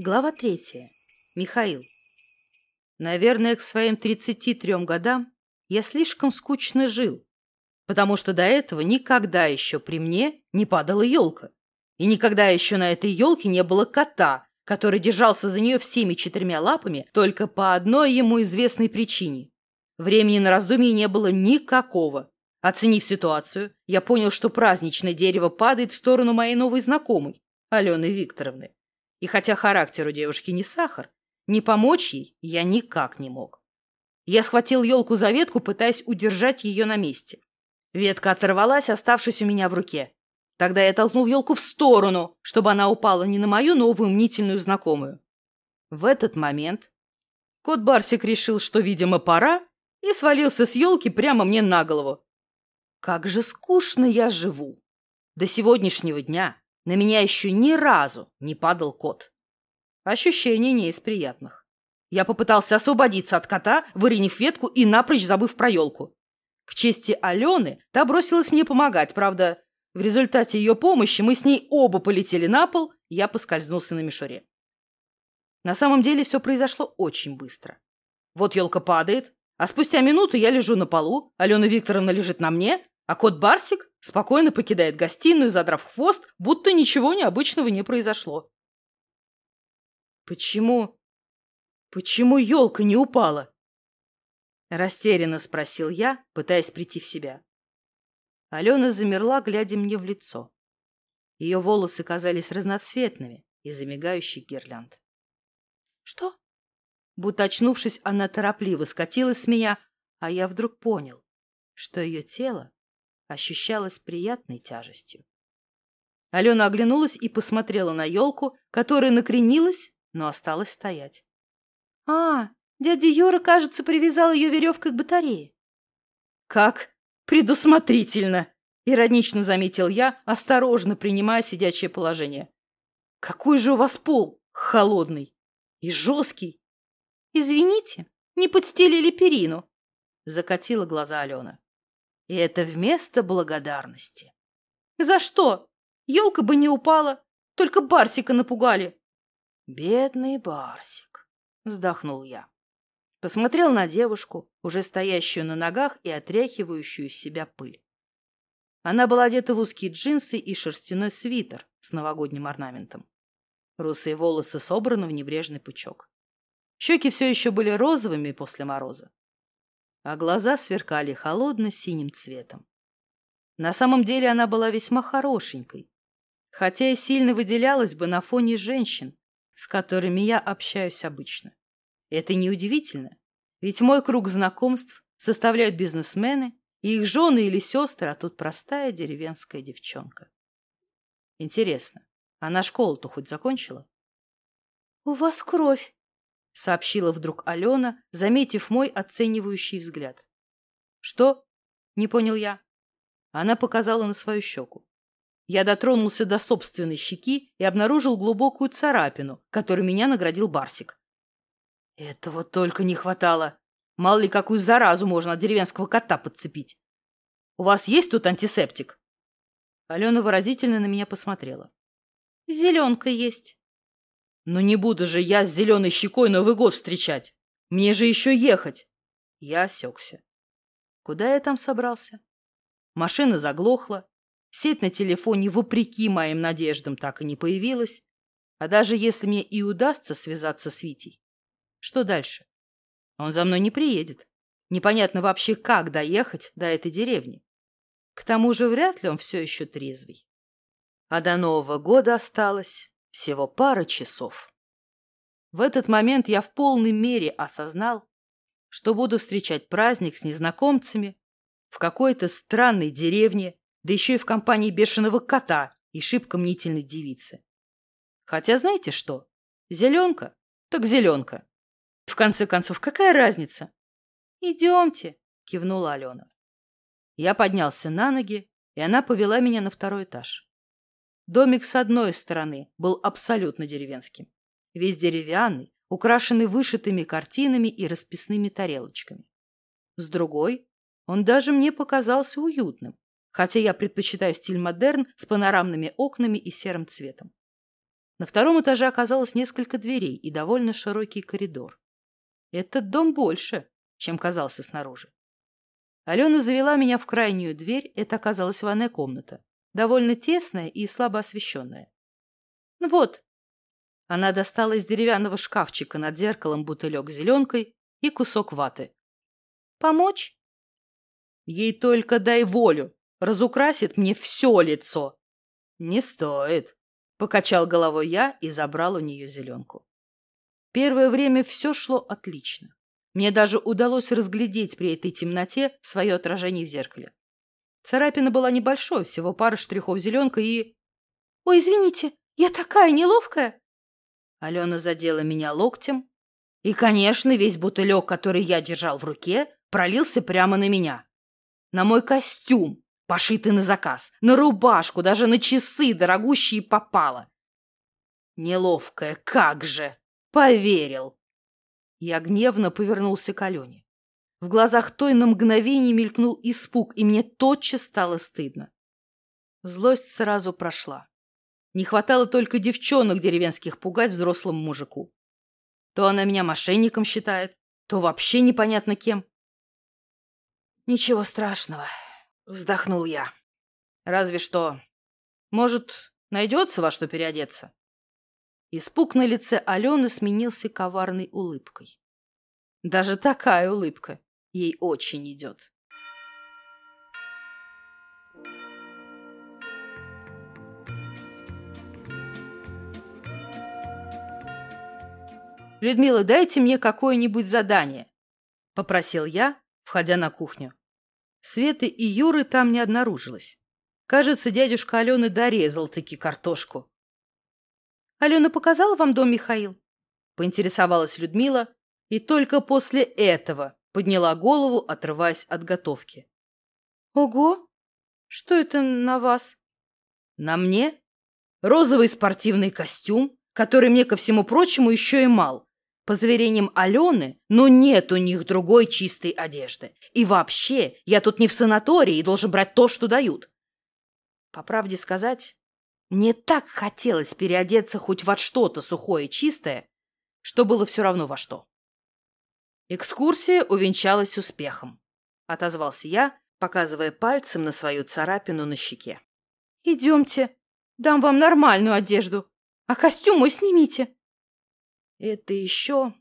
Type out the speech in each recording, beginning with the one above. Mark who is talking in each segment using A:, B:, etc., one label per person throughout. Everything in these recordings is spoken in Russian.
A: Глава третья. Михаил. Наверное, к своим 33 годам я слишком скучно жил, потому что до этого никогда еще при мне не падала елка. И никогда еще на этой елке не было кота, который держался за нее всеми четырьмя лапами только по одной ему известной причине. Времени на раздумье не было никакого. Оценив ситуацию, я понял, что праздничное дерево падает в сторону моей новой знакомой, Алены Викторовны. И хотя характер у девушки не сахар, не помочь ей я никак не мог. Я схватил елку за ветку, пытаясь удержать ее на месте. Ветка оторвалась, оставшись у меня в руке. Тогда я толкнул елку в сторону, чтобы она упала не на мою новую мнительную знакомую. В этот момент кот Барсик решил, что, видимо, пора, и свалился с елки прямо мне на голову. Как же скучно я живу. До сегодняшнего дня на меня еще ни разу не падал кот. Ощущение не из приятных. Я попытался освободиться от кота, выренив ветку и напрочь забыв про елку. К чести Алены, та бросилась мне помогать, правда, в результате ее помощи мы с ней оба полетели на пол, я поскользнулся на мишуре. На самом деле все произошло очень быстро. Вот елка падает, а спустя минуту я лежу на полу, Алена Викторовна лежит на мне, а кот Барсик спокойно покидает гостиную, задрав хвост, будто ничего необычного не произошло. «Почему... почему елка не упала?» Растерянно спросил я, пытаясь прийти в себя. Алена замерла, глядя мне в лицо. Ее волосы казались разноцветными из-за гирлянд. «Что?» Будто очнувшись, она торопливо скатилась с меня, а я вдруг понял, что ее тело ощущалось приятной тяжестью. Алена оглянулась и посмотрела на елку, которая накренилась, но осталась стоять. «А, дядя Юра, кажется, привязал ее веревкой к батарее». «Как предусмотрительно!» — иронично заметил я, осторожно принимая сидячее положение. «Какой же у вас пол холодный и жесткий!» «Извините, не подстелили перину!» — закатила глаза Алена. И это вместо благодарности. За что? Елка бы не упала, только Барсика напугали. Бедный Барсик, вздохнул я. Посмотрел на девушку, уже стоящую на ногах и отряхивающую из себя пыль. Она была одета в узкие джинсы и шерстяной свитер с новогодним орнаментом. Русые волосы собраны в небрежный пучок. Щеки все еще были розовыми после мороза а глаза сверкали холодно-синим цветом. На самом деле она была весьма хорошенькой, хотя и сильно выделялась бы на фоне женщин, с которыми я общаюсь обычно. Это неудивительно, ведь мой круг знакомств составляют бизнесмены и их жены или сестры, а тут простая деревенская девчонка. Интересно, она школу-то хоть закончила? — У вас кровь, — сообщила вдруг Алена, заметив мой оценивающий взгляд. «Что?» — не понял я. Она показала на свою щеку. Я дотронулся до собственной щеки и обнаружил глубокую царапину, которую меня наградил Барсик. Этого только не хватало. Мало ли, какую заразу можно от деревенского кота подцепить. У вас есть тут антисептик? Алена выразительно на меня посмотрела. Зеленка есть. Но не буду же я с зеленой щекой Новый год встречать. Мне же еще ехать. Я осекся. Куда я там собрался? Машина заглохла. Сеть на телефоне, вопреки моим надеждам, так и не появилась. А даже если мне и удастся связаться с Витей, что дальше? Он за мной не приедет. Непонятно вообще, как доехать до этой деревни. К тому же вряд ли он все еще трезвый. А до Нового года осталось всего пара часов. В этот момент я в полной мере осознал, что буду встречать праздник с незнакомцами в какой-то странной деревне, да еще и в компании бешеного кота и шибко мнительной девицы. Хотя знаете что? Зеленка? Так зеленка. В конце концов, какая разница? Идемте, кивнула Алена. Я поднялся на ноги, и она повела меня на второй этаж. Домик с одной стороны был абсолютно деревенским. Весь деревянный, украшенный вышитыми картинами и расписными тарелочками. С другой, он даже мне показался уютным, хотя я предпочитаю стиль модерн с панорамными окнами и серым цветом. На втором этаже оказалось несколько дверей и довольно широкий коридор. Этот дом больше, чем казался снаружи. Алена завела меня в крайнюю дверь, это оказалась ванная комната, довольно тесная и слабо освещенная. «Ну вот». Она достала из деревянного шкафчика над зеркалом бутылек зеленкой и кусок ваты. «Помочь?» «Ей только дай волю, разукрасит мне все лицо». «Не стоит», Покачал головой я и забрал у нее зеленку. Первое время все шло отлично. Мне даже удалось разглядеть при этой темноте свое отражение в зеркале. Царапина была небольшой, всего пара штрихов зеленка и... «Ой, извините, я такая неловкая!» Алена задела меня локтем, и, конечно, весь бутылек, который я держал в руке, пролился прямо на меня. На мой костюм, Пошиты на заказ, на рубашку, даже на часы дорогущие попало. Неловкая, как же! Поверил! Я гневно повернулся к Алене. В глазах той на мгновение мелькнул испуг, и мне тотчас стало стыдно. Злость сразу прошла. Не хватало только девчонок деревенских пугать взрослому мужику. То она меня мошенником считает, то вообще непонятно кем. Ничего страшного. Вздохнул я. Разве что... Может, найдется во что переодеться? Испуг на лице Алены сменился коварной улыбкой. Даже такая улыбка ей очень идет. «Людмила, дайте мне какое-нибудь задание», — попросил я, входя на кухню. Светы и Юры там не обнаружилось. Кажется, дядюшка Алены дорезал-таки картошку. «Алена показала вам дом, Михаил?» Поинтересовалась Людмила и только после этого подняла голову, отрываясь от готовки. «Ого! Что это на вас?» «На мне? Розовый спортивный костюм, который мне, ко всему прочему, еще и мал. По заверениям Алены, но нет у них другой чистой одежды. И вообще, я тут не в санатории и должен брать то, что дают. По правде сказать, мне так хотелось переодеться хоть во что-то сухое и чистое, что было все равно во что. Экскурсия увенчалась успехом, отозвался я, показывая пальцем на свою царапину на щеке. «Идемте, дам вам нормальную одежду, а костюм мой снимите», это еще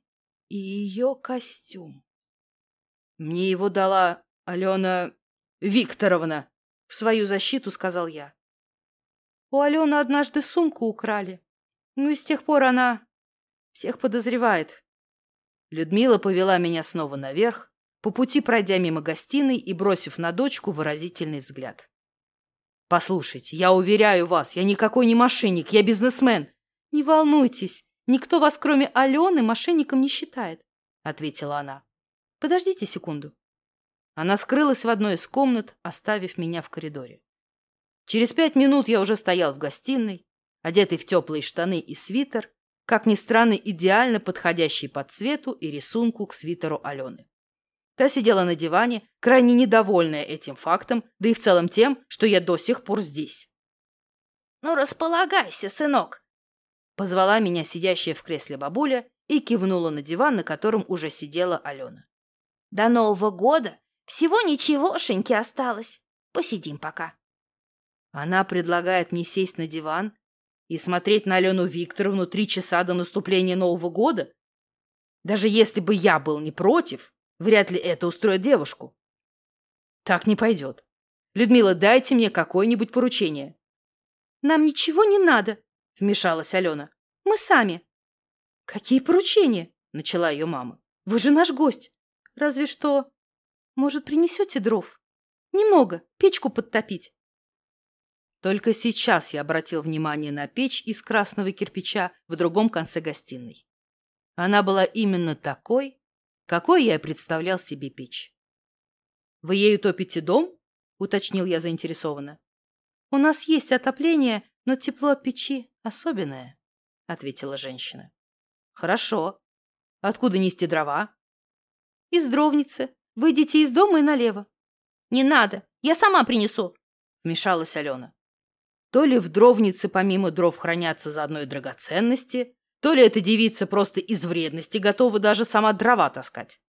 A: и ее костюм. Мне его дала Алена Викторовна. В свою защиту сказал я. У Алены однажды сумку украли. Ну и с тех пор она всех подозревает. Людмила повела меня снова наверх, по пути пройдя мимо гостиной и бросив на дочку выразительный взгляд. «Послушайте, я уверяю вас, я никакой не мошенник, я бизнесмен. Не волнуйтесь, Никто вас, кроме Алены, мошенником не считает, — ответила она. Подождите секунду. Она скрылась в одной из комнат, оставив меня в коридоре. Через пять минут я уже стоял в гостиной, одетый в теплые штаны и свитер, как ни странно, идеально подходящий по цвету и рисунку к свитеру Алены. Та сидела на диване, крайне недовольная этим фактом, да и в целом тем, что я до сих пор здесь. «Ну, располагайся, сынок», Позвала меня сидящая в кресле бабуля и кивнула на диван, на котором уже сидела Алена. «До Нового года всего ничегошеньки осталось. Посидим пока». Она предлагает мне сесть на диван и смотреть на Алену Викторовну три часа до наступления Нового года? Даже если бы я был не против, вряд ли это устроит девушку. Так не пойдет. Людмила, дайте мне какое-нибудь поручение. Нам ничего не надо, — вмешалась Алена. «Мы сами». «Какие поручения?» — начала ее мама. «Вы же наш гость. Разве что... Может, принесете дров? Немного, печку подтопить». Только сейчас я обратил внимание на печь из красного кирпича в другом конце гостиной. Она была именно такой, какой я и представлял себе печь. «Вы ею топите дом?» — уточнил я заинтересованно. «У нас есть отопление, но тепло от печи особенное», — ответила женщина. «Хорошо. Откуда нести дрова?» «Из дровницы. Выйдите из дома и налево». «Не надо, я сама принесу», — вмешалась Алена. То ли в дровнице помимо дров хранятся заодно и драгоценности, то ли эта девица просто из вредности готова даже сама дрова таскать.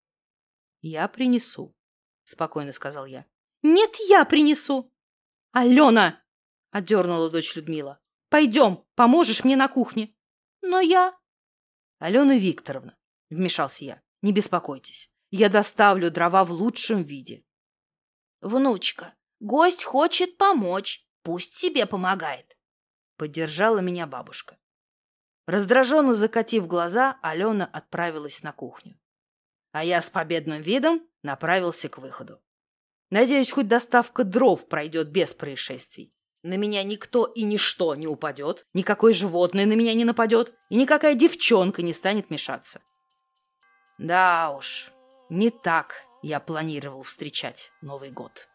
A: «Я принесу», — спокойно сказал я. «Нет, я принесу!» «Алена!» — отдернула дочь Людмила. «Пойдем, поможешь мне на кухне». «Но я...» «Алена Викторовна», — вмешался я, — «не беспокойтесь. Я доставлю дрова в лучшем виде».
B: «Внучка, гость хочет помочь. Пусть себе помогает», —
A: поддержала меня бабушка. Раздраженно закатив глаза, Алена отправилась на кухню. А я с победным видом направился к выходу. Надеюсь, хоть доставка дров пройдет без происшествий. На меня никто и ничто не упадет, никакое животное на меня не нападет, и никакая девчонка не станет мешаться. Да уж, не так я планировал встречать Новый год.